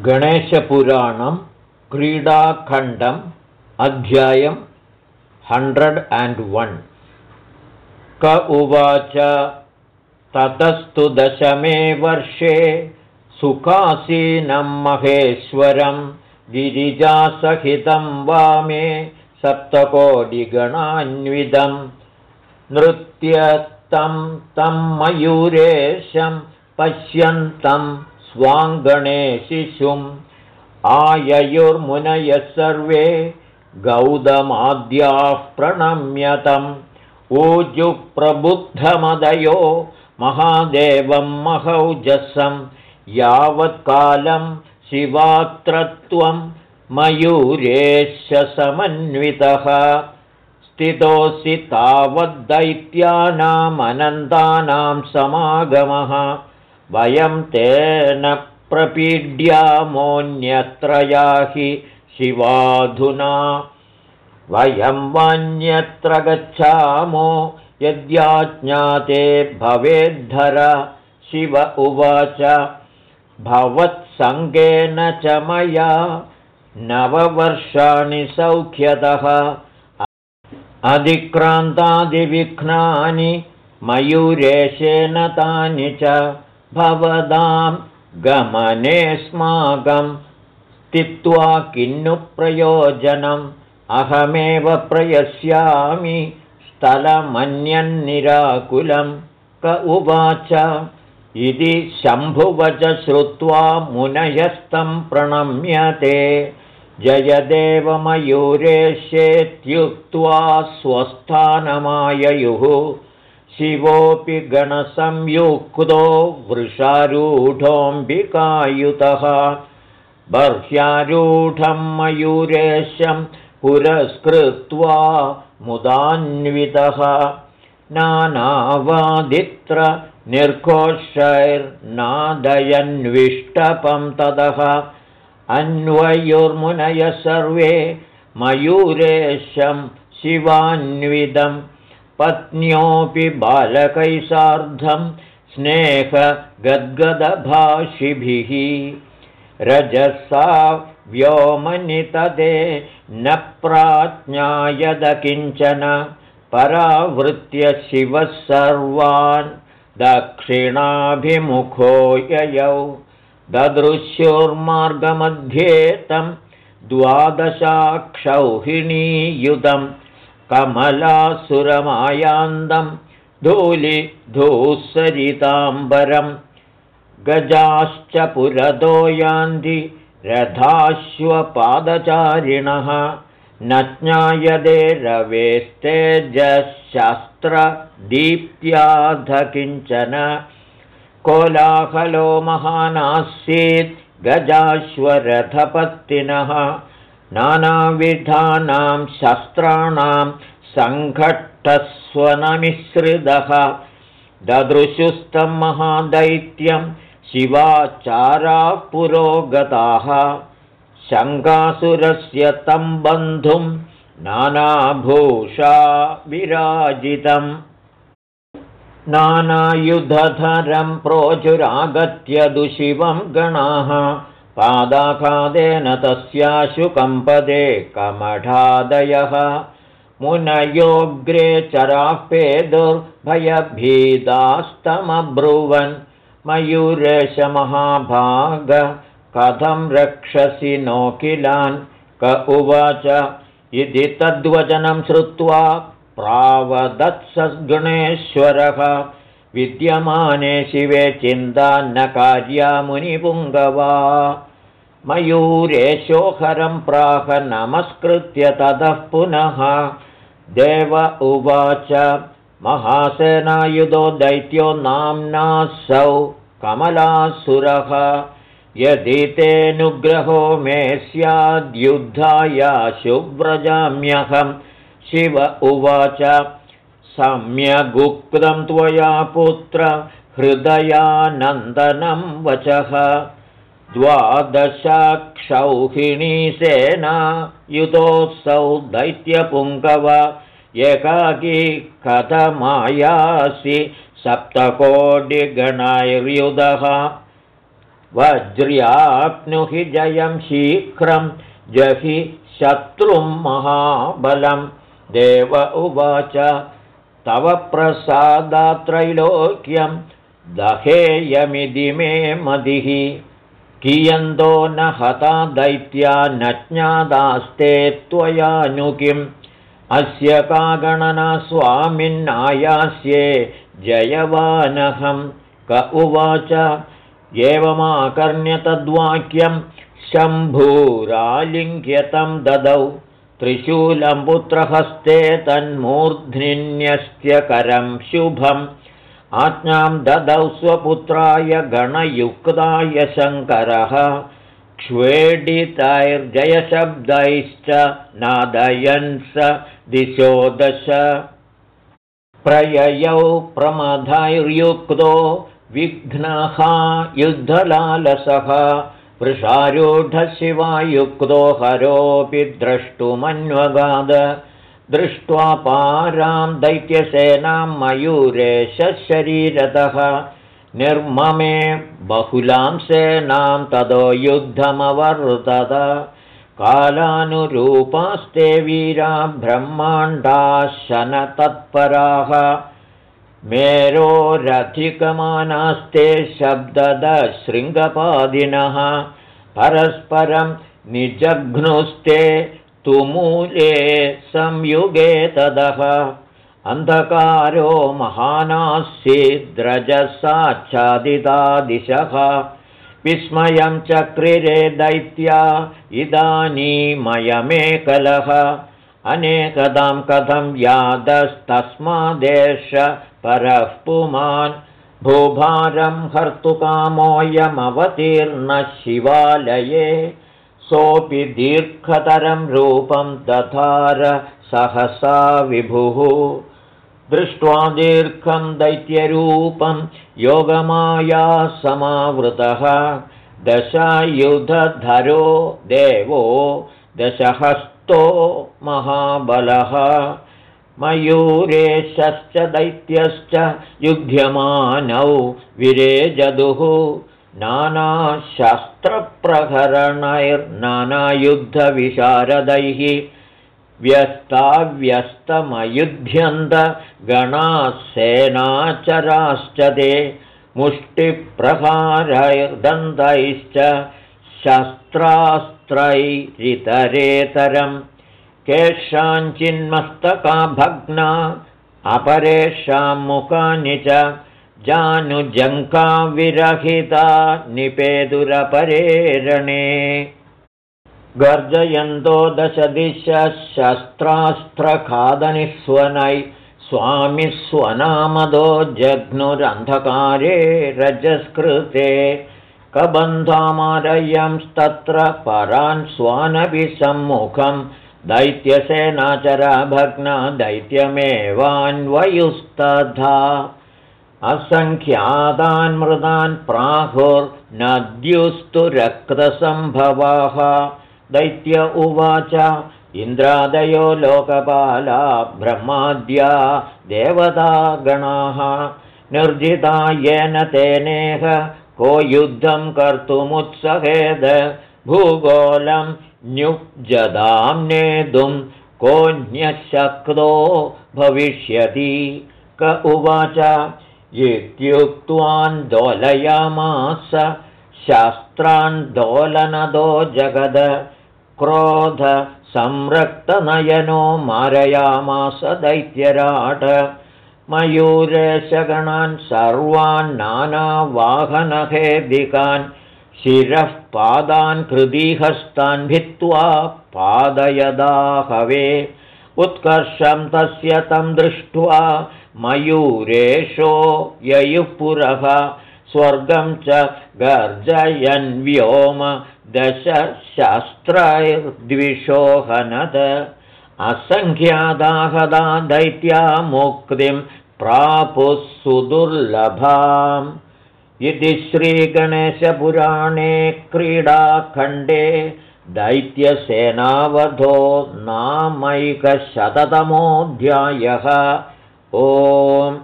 गणेशपुराणं क्रीडाखण्डम् अध्यायं hundred and one. क उवाच ततस्तु दशमे वर्षे सुखासीनं महेश्वरं गिरिजासहितं वामे सप्तकोटिगणान्वितं। नृत्यतं तं मयूरेशं पश्यन्तं स्वाङ्गणे शिशुम् आययुर्मुनयः सर्वे गौतमाद्याः प्रणम्यतम्। ऊजुप्रबुद्धमदयो महादेवं महौजसं यावत्कालं शिवात्रत्वं मयूरेशसमन्वितः स्थितोऽसि तावद्दैत्यानामनन्तानां समागमः वयं तेन प्रपीड्यामोऽन्यत्र याहि शिवाधुना। वयं वान्यत्र गच्छामो यद्याज्ञाते भवेद्धर शिव उवाच। भवत्सङ्गेन च मया नववर्षाणि सौख्यतः। अधिक्रान्तादिविघ्नानि मयूरेशेन तानि च भवदां गमनेऽस्माकं स्थित्वा किन्नु प्रयोजनम्। अहमेव प्रयस्यामि स्थलमन्यन्निराकुलं। क उवाच इति शम्भुवच श्रुत्वा मुनयस्तं प्रणम्यते। जयदेवमयूरेष्येत्युक्त्वा स्वस्थानमाययुः शिवोऽपि गणसंयुक्तो वृषारूढोऽम्बिकायुतः। बह्यारूढं मयूरेशं पुरस्कृत्वा मुदान्वितः। नानावादित्र निर्घोषैर्नादयन्विष्टपं ततः अन्वयुर्मुनयः सर्वे मयूरेशं शिवान्वितम् पत्न्योऽपि बालकैः सार्धं स्नेहगद्गदभाषिभिः रजसा व्योमनितदे न प्राज्ञायद किञ्चन परावृत्य शिवः सर्वान् दक्षिणाभिमुखो ययौ। ददृश्योर्मार्गमध्ये तं द्वादशाक्षौहिणीयुधम् कमलासुरमायान्दं धूलिधूसरिताम्बरं गजाश्च पुरतो यान्ति रथाश्वपादचारिणः। न ज्ञायते रवेस्तेजशास्त्रदीप्त्याध किञ्चन कोलाहलो महानासीत् गजाश्वरथपत्तिनः नानाविधानां शस्त्राणां सङ्घट्टस्वनमिश्रितः। ददृशुस्तं महादैत्यं शिवाचाराः पुरोगताः। शङ्कासुरस्य तं बन्धुं नानाभूषा विराजितम् नानायुधधरं प्रोचुरागत्य दुशिवं गणाः पादाखादेन तस्याशु कम्पदे कमठादयः। मुनयोग्रे चरापेदुर्भयभीदास्तमब्रुवन् मयूरेशमहाभाग कथं रक्षसि नोकिलान्? क उवाच इति तद्वचनं श्रुत्वा प्रावदत्सद्गणेश्वरः विद्यमाने शिवे चिन्ता न कार्या मुनिपुङ्गवा मयूरेशोहरं प्राह नमस्कृत्य ततः पुनः। देव उवाच महासेनायुधो दैत्यो नाम्नासौ कमलासुरः। यदि तेऽनुग्रहो मे स्याद्युद्धाया शुव्रजाम्यहं। शिव उवाच सम्यगुक्तं त्वया पुत्र हृदयानन्दनं वचः। द्वादशाक्षौहिणीसेना युतोऽसौ दैत्यपुङ्गव एकाकी कथमायासि सप्तकोटिगणैर्युधः वज्र्याप्नुहि जयं शीघ्रं जहि शत्रुं महाबलं। देव उवाच तव प्रसादात्रैलोक्यं दहेयमिति मे मदिः कियन्तो न हता दैत्या न ज्ञादास्ते त्वयानु किम्? अस्य का गणना स्वामिन्नायास्ये जयवानहं। क उवाच एवमाकर्ण्य तद्वाक्यं शम्भूरालिङ्ग्यतं ददौ त्रिशूलं पुत्रहस्ते तन्मूर्ध्निन्यस्त्यकरं शुभम्। आज्ञां ददौ स्वपुत्राय गणयुक्ताय शङ्करः। क्ष्वेडितैर्जयशब्दैश्च नादयन् स दिशो दश। प्रययौ प्रमथैर्युक्तो विघ्नः युद्धलालसः वृषारूढशिवायुक्तो हरोऽपि द्रष्टुमन्वगाद। दृष्ट्वा पारां दैत्यसेनां मयूरेशरीरतः निर्ममे बहुलां सेनां ततो युद्धमवर्तत। कालानुरूपास्ते वीरा ब्रह्माण्डाशनतत्पराः मेरोरधिकमानास्ते शब्ददशृङ्गपादिनः परस्परं निजघ्नुस्ते तुमूले संयुगे तदः। अन्धकारो महानास्येद्रजसाच्छादिता दिशः। विस्मयं चक्रिरे दैत्या इदानीमयमेकलः। अनेकदां कथं यादस्तस्मादेश परः पुमान्। भूभारं हर्तुकामोऽयमवतीर्णः शिवालये सोऽपि दीर्घतरं रूपं दधार सहसा विभुः। दृष्ट्वा दीर्घं दैत्यरूपं योगमाया समावृतः। दशायुधधरो देवो दशहस्तो महाबलः मयूरेशश्च दैत्यश्च युध्यमानौ विरेजदुः। नानाशास्त्रप्रहरणैर्नानायुद्धविशारदैः व्यस्ताव्यस्तमयुध्यन्तगणाः ते मुष्टिप्रहारैर्दन्तैश्च शस्त्रास्त्रैरितरेतरम् केषाञ्चिन्मस्तका भग्ना अपरेषां मुखानि च जानुजङ्काविरहिता निपेदुरपरेरणे। गर्जयन्तो दशदिशस्त्रास्त्रखादनिस्वनै स्वामिस्वनामदो जघ्नुरन्धकारे रजस्कृते। कबन्धामारयंस्तत्र परान् स्वानभिसम्मुखम् दैत्यसेनाचरा भग्ना दैत्यमेवान्वयुस्तथा। असङ्ख्यातान् मृदान् प्राहुर्नद्युस्तु रक्तसम्भवाः। दैत्य उवाच इन्द्रादयो लोकपाला ब्रह्माद्या देवतागणाः। निर्जिता येन तेनेह को युद्धं कर्तुमुत्सहेद। भूगोलं न्युजदां नेतुं कोऽन्यशक्तो भविष्यति। क उवाच इत्युक्त्वान्दोलयामास शास्त्रान्दोलनदो जगद क्रोधसंरक्तनयनो मारयामास दैत्यराट। मयूरेशगणान् सर्वान् नानावाहनहेदिकान् शिरः पादान् कृदीहस्तान् भित्त्वा पादयदाहवे। उत्कर्षं तस्य तं दृष्ट्वा मयूरेशो ययुःपुरः। स्वर्गं च गर्जयन् व्योम दशशास्त्रैर्द्विषोहनद। असङ्ख्यादाहदा दैत्या मुक्तिं प्रापुः सुदुर्लभाम् इति श्रीगणेशपुराणे क्रीडाखण्डे दैत्यसेनावधो नामैकशततमोऽध्यायः। ओम्